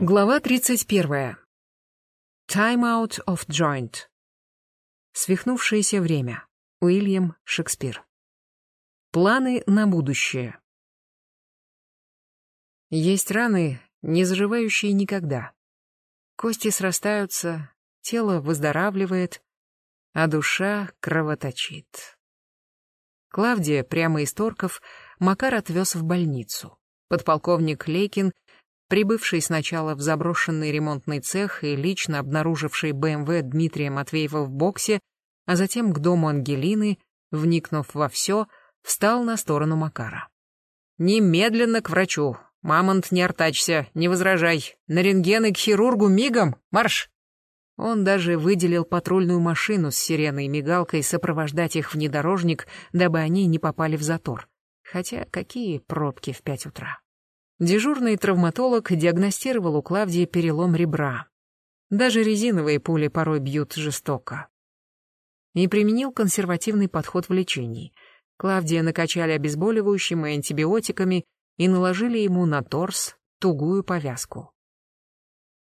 Глава 31. Time out of joint. Свихнувшееся время. Уильям Шекспир. Планы на будущее. Есть раны, не заживающие никогда. Кости срастаются, тело выздоравливает, а душа кровоточит. Клавдия, прямо из Торков, Макар отвез в больницу. Подполковник Лейкин, прибывший сначала в заброшенный ремонтный цех и лично обнаруживший БМВ Дмитрия Матвеева в боксе, а затем к дому Ангелины, вникнув во все, встал на сторону Макара. «Немедленно к врачу. Мамонт, не артачься, не возражай. На рентген и к хирургу мигом. Марш!» Он даже выделил патрульную машину с сиреной и мигалкой сопровождать их внедорожник, дабы они не попали в затор. Хотя какие пробки в пять утра. Дежурный травматолог диагностировал у Клавдии перелом ребра. Даже резиновые пули порой бьют жестоко. И применил консервативный подход в лечении. Клавдия накачали обезболивающим и антибиотиками и наложили ему на торс тугую повязку.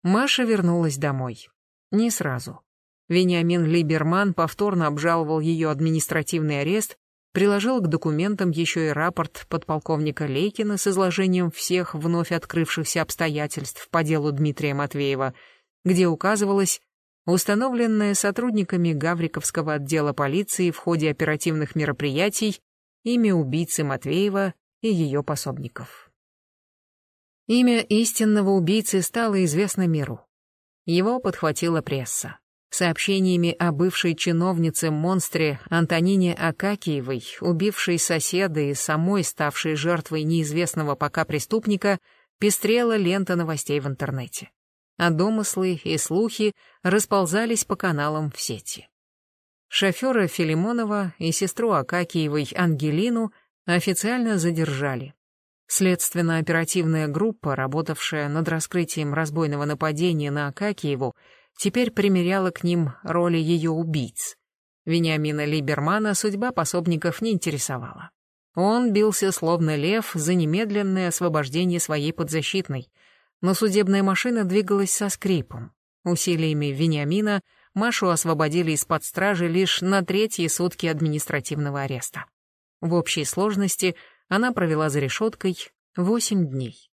Маша вернулась домой. Не сразу. Вениамин Либерман повторно обжаловал ее административный арест, приложил к документам еще и рапорт подполковника Лейкина с изложением всех вновь открывшихся обстоятельств по делу Дмитрия Матвеева, где указывалось установленное сотрудниками Гавриковского отдела полиции в ходе оперативных мероприятий имя убийцы Матвеева и ее пособников. Имя истинного убийцы стало известно миру. Его подхватила пресса. Сообщениями о бывшей чиновнице-монстре Антонине Акакиевой, убившей соседа и самой ставшей жертвой неизвестного пока преступника, пестрела лента новостей в интернете. А домыслы и слухи расползались по каналам в сети. Шофера Филимонова и сестру Акакиевой Ангелину официально задержали. Следственно-оперативная группа, работавшая над раскрытием разбойного нападения на Акакиеву, теперь примеряла к ним роли ее убийц. Вениамина Либермана судьба пособников не интересовала. Он бился словно лев за немедленное освобождение своей подзащитной, но судебная машина двигалась со скрипом. Усилиями Вениамина Машу освободили из-под стражи лишь на третьи сутки административного ареста. В общей сложности она провела за решеткой восемь дней.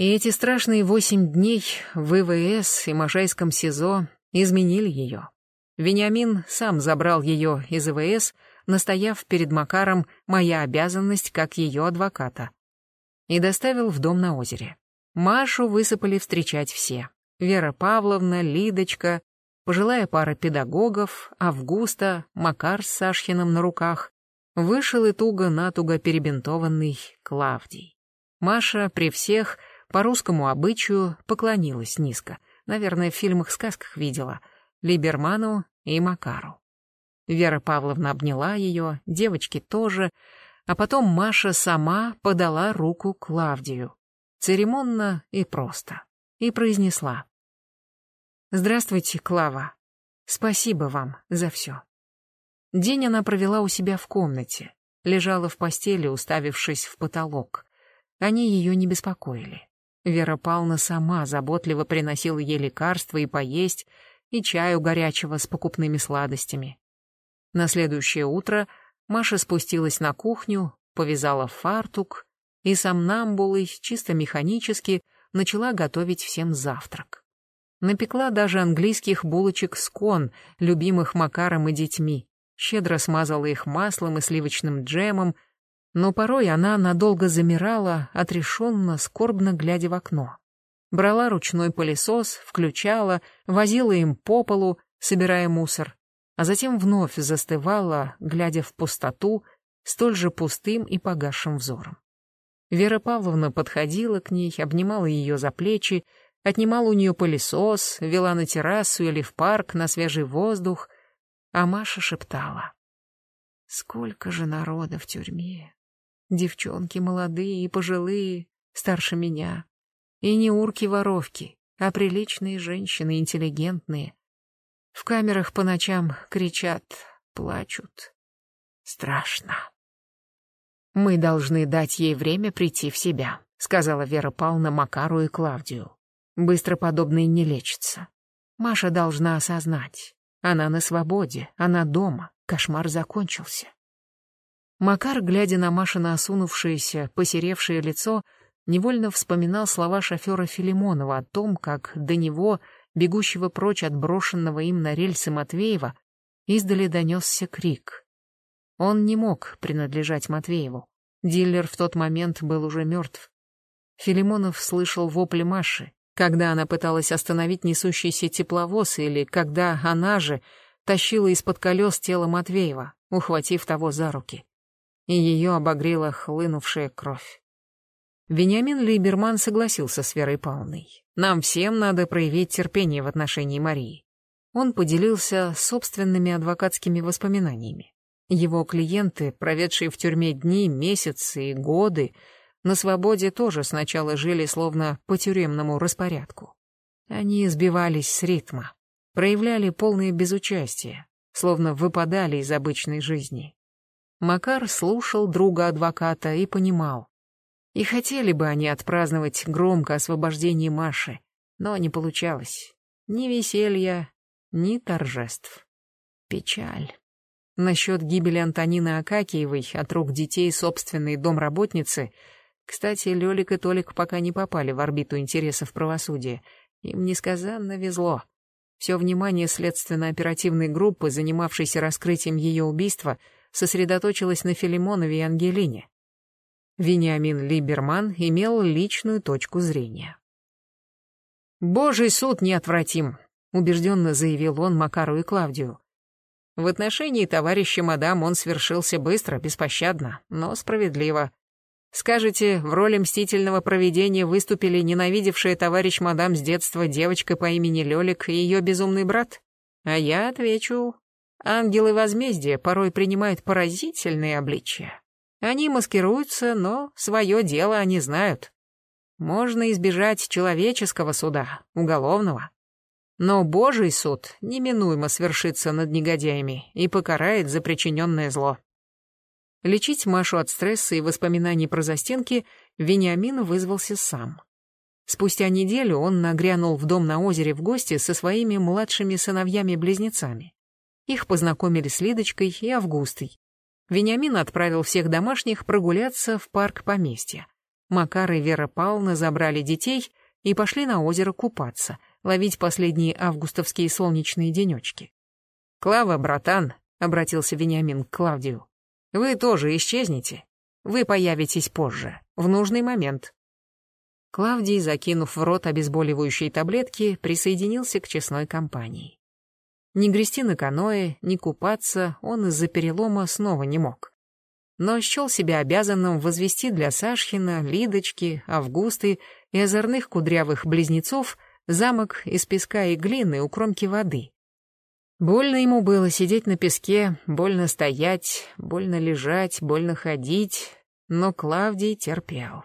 И эти страшные восемь дней в ИВС и Можайском СИЗО изменили ее. Вениамин сам забрал ее из ИВС, настояв перед Макаром «моя обязанность как ее адвоката», и доставил в дом на озере. Машу высыпали встречать все. Вера Павловна, Лидочка, пожилая пара педагогов, Августа, Макар с Сашхиным на руках, вышел и туго-натуго перебинтованный Клавдий. Маша при всех по русскому обычаю поклонилась низко. Наверное, в фильмах-сказках видела. Либерману и Макару. Вера Павловна обняла ее, девочки тоже, а потом Маша сама подала руку Клавдию. Церемонно и просто. И произнесла. «Здравствуйте, Клава. Спасибо вам за все». День она провела у себя в комнате, лежала в постели, уставившись в потолок. Они ее не беспокоили. Вера Павловна сама заботливо приносила ей лекарства и поесть, и чаю горячего с покупными сладостями. На следующее утро Маша спустилась на кухню, повязала фартук и сомнамбулой, чисто механически, начала готовить всем завтрак. Напекла даже английских булочек с кон, любимых Макаром и детьми, щедро смазала их маслом и сливочным джемом, но порой она надолго замирала, отрешенно, скорбно глядя в окно. Брала ручной пылесос, включала, возила им по полу, собирая мусор, а затем вновь застывала, глядя в пустоту, столь же пустым и погасшим взором. Вера Павловна подходила к ней, обнимала ее за плечи, отнимала у нее пылесос, вела на террасу или в парк на свежий воздух, а Маша шептала. «Сколько же народа в тюрьме! Девчонки молодые и пожилые, старше меня. И не урки-воровки, а приличные женщины, интеллигентные. В камерах по ночам кричат, плачут. Страшно. «Мы должны дать ей время прийти в себя», — сказала Вера Павловна Макару и Клавдию. Быстро подобное не лечится. Маша должна осознать. Она на свободе, она дома, кошмар закончился. Макар, глядя на Машино осунувшееся, посеревшее лицо, невольно вспоминал слова шофера Филимонова о том, как до него, бегущего прочь от брошенного им на рельсы Матвеева, издали донесся крик. Он не мог принадлежать Матвееву. Диллер в тот момент был уже мертв. Филимонов слышал вопли Маши, когда она пыталась остановить несущийся тепловоз или когда она же тащила из-под колес тело Матвеева, ухватив того за руки. И ее обогрела хлынувшая кровь. Вениамин Лейберман согласился с Верой Павловной. Нам всем надо проявить терпение в отношении Марии. Он поделился собственными адвокатскими воспоминаниями. Его клиенты, проведшие в тюрьме дни, месяцы и годы, на свободе тоже сначала жили словно по тюремному распорядку. Они сбивались с ритма, проявляли полное безучастие, словно выпадали из обычной жизни. Макар слушал друга адвоката и понимал, и хотели бы они отпраздновать громко освобождение Маши, но не получалось. Ни веселья, ни торжеств. Печаль. Насчет гибели Антонины Акакиевой от рук детей собственной домработницы, кстати, Лёлик и Толик пока не попали в орбиту интересов правосудия. Им несказанно везло. Все внимание следственно-оперативной группы, занимавшейся раскрытием ее убийства, сосредоточилось на Филимонове и Ангелине. Вениамин Либерман имел личную точку зрения. «Божий суд неотвратим», — убежденно заявил он Макару и Клавдию. В отношении товарища мадам он свершился быстро, беспощадно, но справедливо. Скажете, в роли мстительного провидения выступили ненавидевшая товарищ мадам с детства девочка по имени Лёлик и ее безумный брат? А я отвечу, ангелы возмездия порой принимают поразительные обличия. Они маскируются, но свое дело они знают. Можно избежать человеческого суда, уголовного. Но Божий суд неминуемо свершится над негодяями и покарает за причиненное зло. Лечить Машу от стресса и воспоминаний про застенки Вениамин вызвался сам. Спустя неделю он нагрянул в дом на озере в гости со своими младшими сыновьями-близнецами. Их познакомили с Лидочкой и Августой, Вениамин отправил всех домашних прогуляться в парк поместья. Макар и Вера Павловна забрали детей и пошли на озеро купаться, ловить последние августовские солнечные денечки. «Клава, братан», — обратился Вениамин к Клавдию, — «вы тоже исчезнете. Вы появитесь позже, в нужный момент». Клавдий, закинув в рот обезболивающие таблетки, присоединился к честной компании. Ни грести на каное, ни купаться он из-за перелома снова не мог. Но счел себя обязанным возвести для Сашхина, Лидочки, Августы и озорных кудрявых близнецов замок из песка и глины у кромки воды. Больно ему было сидеть на песке, больно стоять, больно лежать, больно ходить, но Клавдий терпел.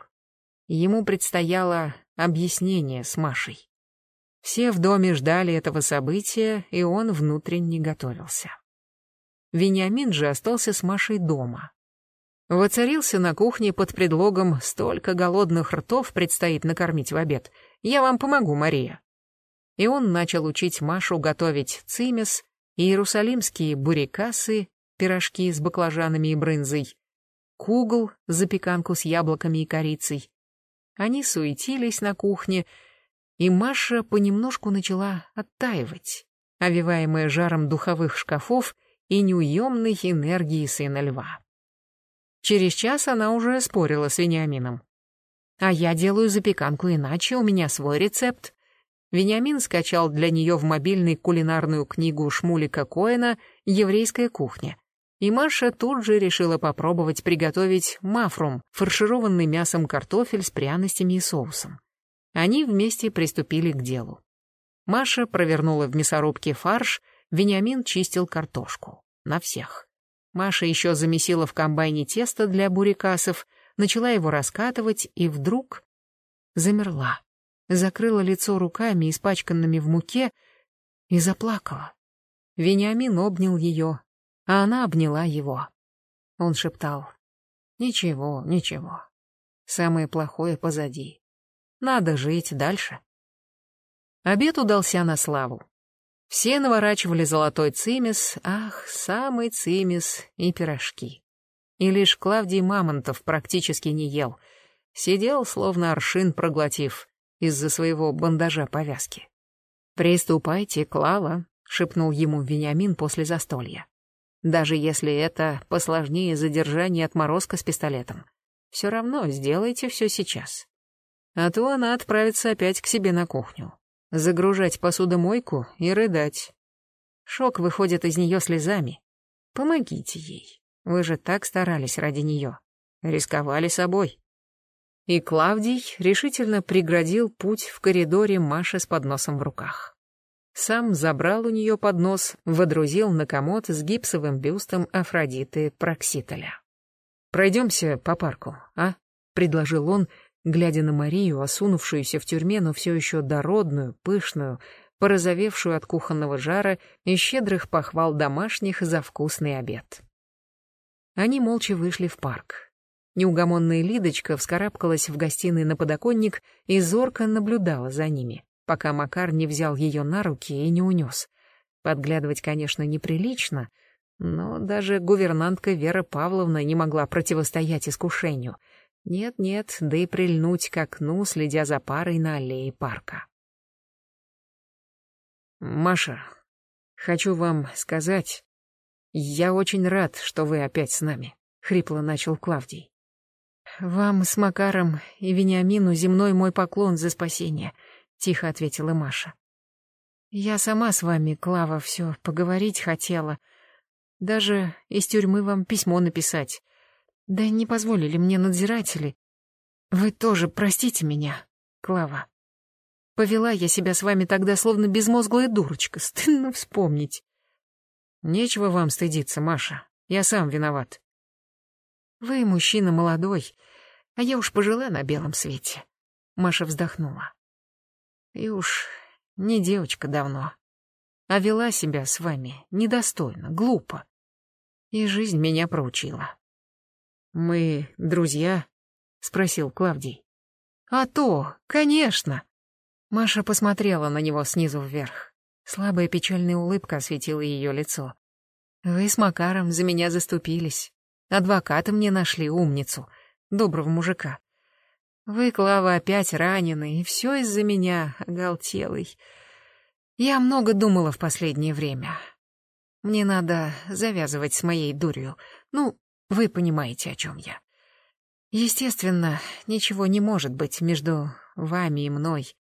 Ему предстояло объяснение с Машей. Все в доме ждали этого события, и он внутренне готовился. Вениамин же остался с Машей дома. Воцарился на кухне под предлогом «столько голодных ртов предстоит накормить в обед. Я вам помогу, Мария». И он начал учить Машу готовить цимес, иерусалимские бурикасы, пирожки с баклажанами и брынзой, кугл, запеканку с яблоками и корицей. Они суетились на кухне, и Маша понемножку начала оттаивать, овиваемая жаром духовых шкафов и неуемной энергией сына льва. Через час она уже спорила с Вениамином. «А я делаю запеканку иначе, у меня свой рецепт». Вениамин скачал для нее в мобильный кулинарную книгу Шмулика Коэна «Еврейская кухня». И Маша тут же решила попробовать приготовить мафрум, фаршированный мясом картофель с пряностями и соусом. Они вместе приступили к делу. Маша провернула в мясорубке фарш, Вениамин чистил картошку. На всех. Маша еще замесила в комбайне тесто для бурикасов, начала его раскатывать и вдруг замерла. Закрыла лицо руками, испачканными в муке, и заплакала. Вениамин обнял ее, а она обняла его. Он шептал, «Ничего, ничего. Самое плохое позади. Надо жить дальше. Обед удался на славу. Все наворачивали золотой цимис, ах, самый цимис и пирожки. И лишь Клавдий Мамонтов практически не ел. Сидел, словно аршин проглотив, из-за своего бандажа повязки. «Приступайте, Клава», — шепнул ему Вениамин после застолья. «Даже если это посложнее задержания отморозка с пистолетом, все равно сделайте все сейчас. А то она отправится опять к себе на кухню загружать посудомойку и рыдать. Шок выходит из нее слезами. Помогите ей. Вы же так старались ради нее. Рисковали собой. И Клавдий решительно преградил путь в коридоре Маше с подносом в руках. Сам забрал у нее поднос, водрузил на комод с гипсовым бюстом Афродиты Проксителя. «Пройдемся по парку, а?» — предложил он, глядя на Марию, осунувшуюся в тюрьме, но все еще дородную, пышную, порозовевшую от кухонного жара и щедрых похвал домашних за вкусный обед. Они молча вышли в парк. Неугомонная Лидочка вскарабкалась в гостиной на подоконник и зорко наблюдала за ними, пока Макар не взял ее на руки и не унес. Подглядывать, конечно, неприлично, но даже гувернантка Вера Павловна не могла противостоять искушению — нет-нет, да и прильнуть к окну, следя за парой на аллее парка. «Маша, хочу вам сказать, я очень рад, что вы опять с нами», — хрипло начал Клавдий. «Вам с Макаром и Вениамину земной мой поклон за спасение», — тихо ответила Маша. «Я сама с вами, Клава, все поговорить хотела. Даже из тюрьмы вам письмо написать. Да не позволили мне надзиратели. Вы тоже простите меня, Клава. Повела я себя с вами тогда словно безмозглая дурочка, стыдно вспомнить. Нечего вам стыдиться, Маша. Я сам виноват. Вы мужчина молодой, а я уж пожила на белом свете. Маша вздохнула. И уж не девочка давно. А вела себя с вами недостойно, глупо. И жизнь меня проучила. «Мы друзья?» — спросил Клавдий. «А то, конечно!» Маша посмотрела на него снизу вверх. Слабая печальная улыбка осветила ее лицо. «Вы с Макаром за меня заступились. Адвоката мне нашли, умницу, доброго мужика. Вы, Клава, опять ранены, и все из-за меня, оголтелый. Я много думала в последнее время. Мне надо завязывать с моей дурью. Ну, вы понимаете, о чем я. Естественно, ничего не может быть между вами и мной.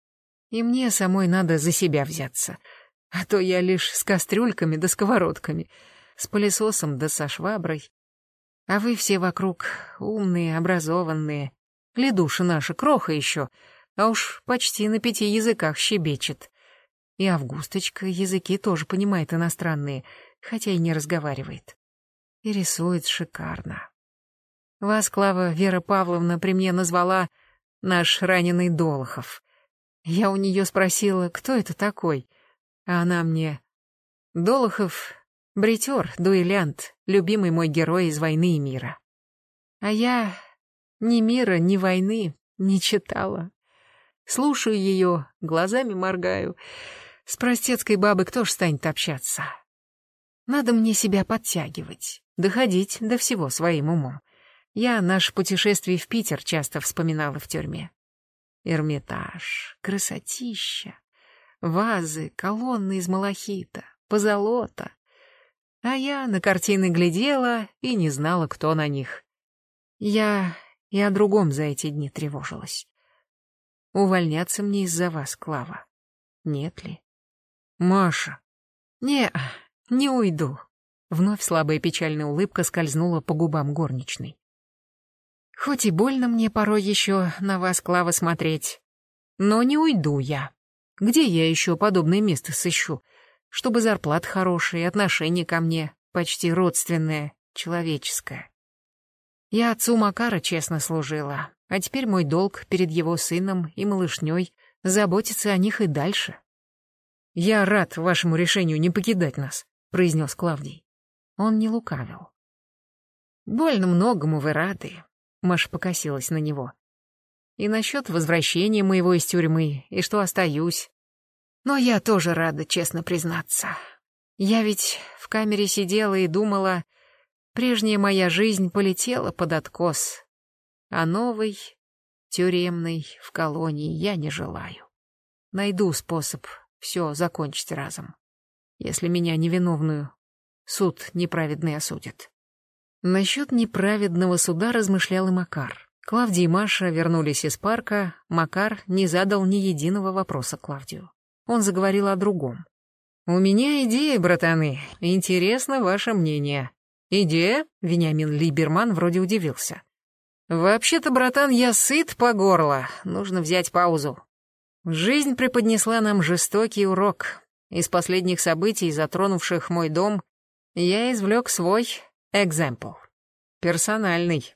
И мне самой надо за себя взяться. А то я лишь с кастрюльками да сковородками, с пылесосом да со шваброй. А вы все вокруг умные, образованные. Ледуша наша, кроха еще, а уж почти на пяти языках щебечет. И Августочка языки тоже понимает иностранные, хотя и не разговаривает и рисует шикарно. Вас, Клава Вера Павловна, при мне назвала наш раненый Долохов. Я у нее спросила, кто это такой, а она мне... Долохов — бритер, дуэлянт, любимый мой герой из «Войны и мира». А я ни мира, ни войны не читала. Слушаю ее, глазами моргаю. С простецкой бабой кто ж станет общаться? Надо мне себя подтягивать доходить до всего своим умом. Я наше путешествие в Питер часто вспоминала в тюрьме. Эрмитаж, красотища, вазы, колонны из малахита, позолота. А я на картины глядела и не знала, кто на них. Я и о другом за эти дни тревожилась. Увольняться мне из-за вас, Клава. Нет ли? Маша. Не, не уйду. Вновь слабая печальная улыбка скользнула по губам горничной. Хоть и больно мне порой еще на вас, Клава, смотреть, но не уйду я. Где я еще подобное место сыщу, чтобы хорошая и отношение ко мне почти родственное, человеческое? Я отцу Макара честно служила, а теперь мой долг перед его сыном и малышней заботиться о них и дальше. «Я рад вашему решению не покидать нас», — произнес Клавдий. Он не лукавил. «Больно многому вы рады», — Маша покосилась на него. «И насчет возвращения моего из тюрьмы, и что остаюсь. Но я тоже рада, честно признаться. Я ведь в камере сидела и думала, прежняя моя жизнь полетела под откос, а новой, тюремной, в колонии я не желаю. Найду способ все закончить разом, если меня невиновную суд неправедный осудит. Насчет неправедного суда размышлял и Макар. Клавдий и Маша вернулись из парка, Макар не задал ни единого вопроса Клавдию. Он заговорил о другом. «У меня идея, братаны. Интересно ваше мнение». «Идея?» — Вениамин Либерман вроде удивился. «Вообще-то, братан, я сыт по горло. Нужно взять паузу. Жизнь преподнесла нам жестокий урок. Из последних событий, затронувших мой дом, я извлек свой экземпл. Персональный.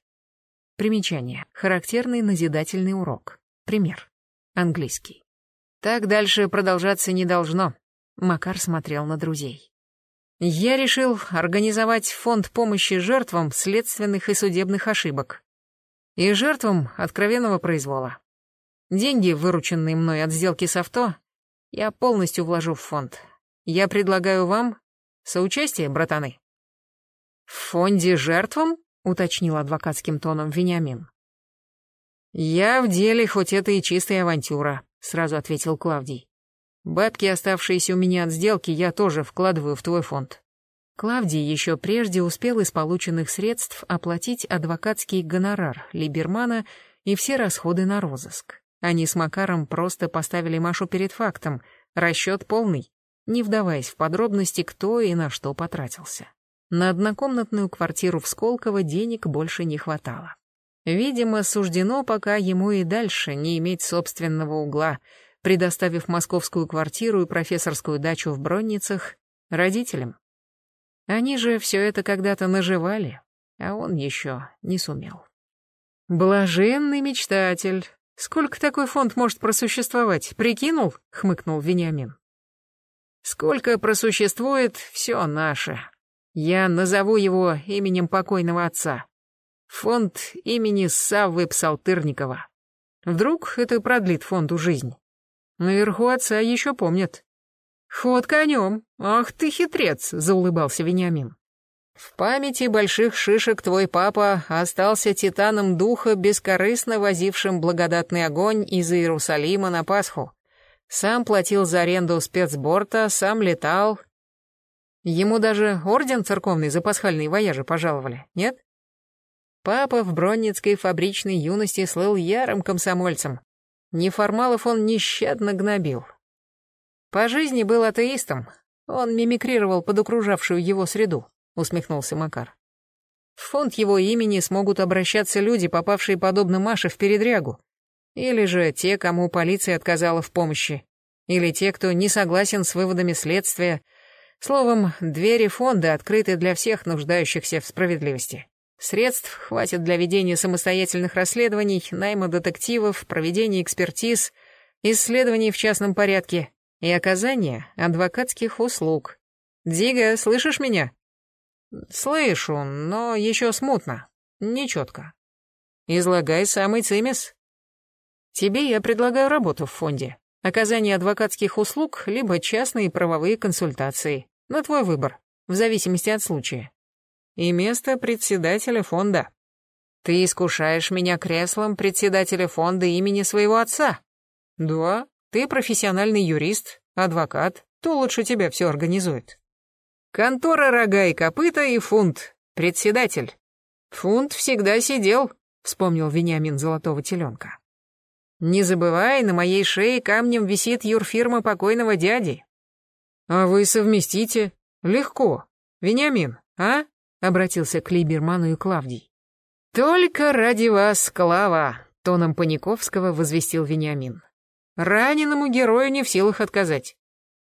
Примечание. Характерный назидательный урок. Пример. Английский. Так дальше продолжаться не должно. Макар смотрел на друзей. Я решил организовать фонд помощи жертвам следственных и судебных ошибок. И жертвам откровенного произвола. Деньги, вырученные мной от сделки с авто, я полностью вложу в фонд. Я предлагаю вам соучастие, братаны. В фонде жертвам? уточнил адвокатским тоном Вениамин. Я в деле, хоть это и чистая авантюра, сразу ответил Клавдий. Бабки, оставшиеся у меня от сделки, я тоже вкладываю в твой фонд. Клавдий еще прежде успел из полученных средств оплатить адвокатский гонорар Либермана и все расходы на розыск. Они с Макаром просто поставили Машу перед фактом, расчет полный, не вдаваясь в подробности, кто и на что потратился. На однокомнатную квартиру в Сколково денег больше не хватало. Видимо, суждено пока ему и дальше не иметь собственного угла — предоставив московскую квартиру и профессорскую дачу в Бронницах родителям. Они же все это когда-то наживали, а он еще не сумел. «Блаженный мечтатель. Сколько такой фонд может просуществовать? Прикинул?» — хмыкнул Вениамин. «Сколько просуществует, все наше. Я назову его именем покойного отца. Фонд имени Саввы Псалтырникова. Вдруг это продлит фонду жизнь?» Наверху отца еще помнят. Ход конем. Ах ты хитрец, заулыбался Вениамин. В памяти больших шишек твой папа остался титаном духа, бескорыстно возившим благодатный огонь из Иерусалима на Пасху. Сам платил за аренду спецборта, сам летал. Ему даже орден церковный за пасхальные вояжи пожаловали, нет? Папа в бронницкой фабричной юности слыл ярым комсомольцем, Неформалов он нещадно гнобил. По жизни был атеистом, он мимикрировал под окружавшую его среду, усмехнулся Макар. В фонд его имени смогут обращаться люди, попавшие подобно Маше в передрягу. Или же те, кому полиция отказала в помощи. Или те, кто не согласен с выводами следствия. Словом, двери фонда открыты для всех нуждающихся в справедливости. Средств хватит для ведения самостоятельных расследований, найма детективов, проведения экспертиз, исследований в частном порядке и оказания адвокатских услуг. Дига, слышишь меня? Слышу, но еще смутно, нечетко. Излагай самый цимис. Тебе я предлагаю работу в фонде. Оказание адвокатских услуг, либо частные правовые консультации. На твой выбор, в зависимости от случая и место председателя фонда. Ты искушаешь меня креслом председателя фонда имени своего отца. Да, ты профессиональный юрист, адвокат, кто лучше тебя все организует. Контора рога и копыта и фунт, председатель. Фунт всегда сидел, вспомнил Вениамин Золотого Теленка. Не забывай, на моей шее камнем висит юрфирма покойного дяди. А вы совместите? Легко. Вениамин, а? обратился к Либерману и Клавдий. «Только ради вас, Клава!» — тоном Паниковского возвестил Вениамин. «Раненому герою не в силах отказать.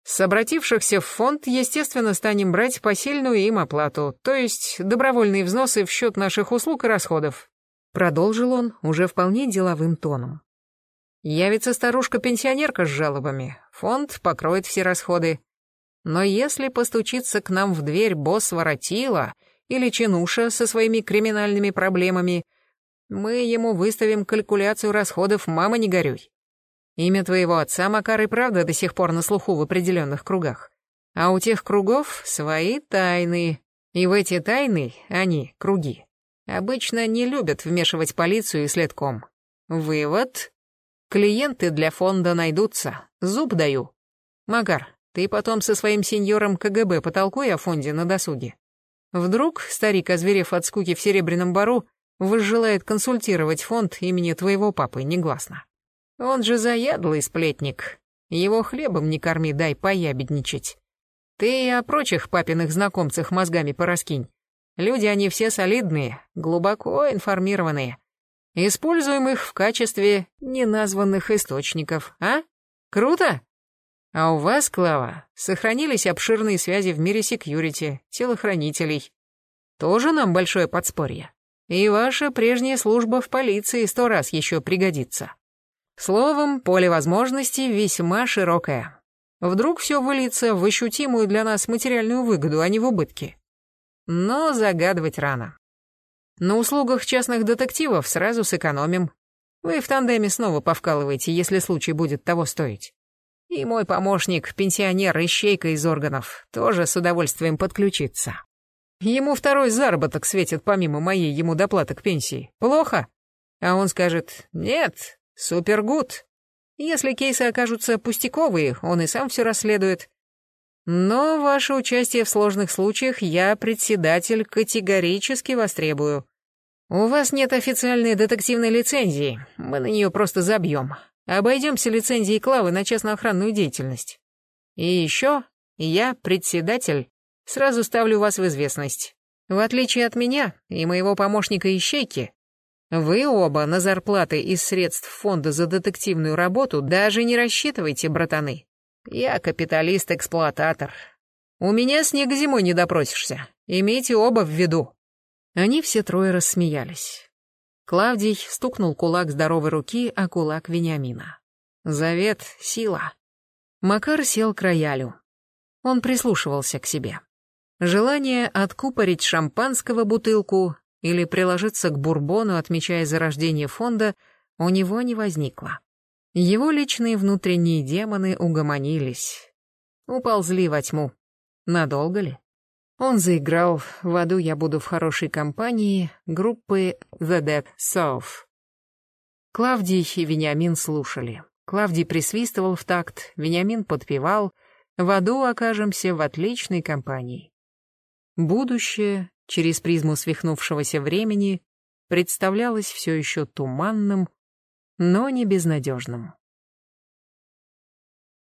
С обратившихся в фонд, естественно, станем брать посильную им оплату, то есть добровольные взносы в счет наших услуг и расходов», — продолжил он уже вполне деловым тоном. «Явится старушка-пенсионерка с жалобами, фонд покроет все расходы. Но если постучится к нам в дверь босс воротила или чинуша со своими криминальными проблемами, мы ему выставим калькуляцию расходов «мама, не горюй». Имя твоего отца, Макар, и правда до сих пор на слуху в определенных кругах. А у тех кругов свои тайны. И в эти тайны они, круги, обычно не любят вмешивать полицию и следком. Вывод. Клиенты для фонда найдутся. Зуб даю. Макар, ты потом со своим сеньором КГБ потолкуй о фонде на досуге. Вдруг старик, озверев от скуки в Серебряном Бару, возжелает консультировать фонд имени твоего папы негласно. Он же заядлый сплетник. Его хлебом не корми, дай поябедничать. Ты и о прочих папиных знакомцах мозгами пораскинь. Люди они все солидные, глубоко информированные. Используем их в качестве неназванных источников, а? Круто? А у вас, Клава, сохранились обширные связи в мире секьюрити, телохранителей. Тоже нам большое подспорье. И ваша прежняя служба в полиции сто раз еще пригодится. Словом, поле возможностей весьма широкое. Вдруг все выльется в ощутимую для нас материальную выгоду, а не в убытки. Но загадывать рано. На услугах частных детективов сразу сэкономим. Вы в тандеме снова повкалываете, если случай будет того стоить. И мой помощник, пенсионер, ищейка из органов, тоже с удовольствием подключится. Ему второй заработок светит помимо моей ему доплаты к пенсии. Плохо? А он скажет «Нет, супергуд». Если кейсы окажутся пустяковые, он и сам все расследует. Но ваше участие в сложных случаях я, председатель, категорически востребую. У вас нет официальной детективной лицензии, мы на нее просто забьем. Обойдемся лицензией Клавы на частно-охранную деятельность. И еще я, председатель, сразу ставлю вас в известность. В отличие от меня и моего помощника Ищейки, вы оба на зарплаты из средств фонда за детективную работу даже не рассчитывайте, братаны. Я капиталист-эксплуататор. У меня снег зимой не допросишься. Имейте оба в виду. Они все трое рассмеялись. Клавдий стукнул кулак здоровой руки о кулак Вениамина. Завет — сила. Макар сел к роялю. Он прислушивался к себе. Желание откупорить шампанского бутылку или приложиться к бурбону, отмечая зарождение фонда, у него не возникло. Его личные внутренние демоны угомонились. Уползли во тьму. Надолго ли? Он заиграл «В аду я буду в хорошей компании» группы The Dead South. Клавдий и Вениамин слушали. Клавдий присвистывал в такт, Вениамин подпевал. В аду окажемся в отличной компании. Будущее, через призму свихнувшегося времени, представлялось все еще туманным, но не безнадежным.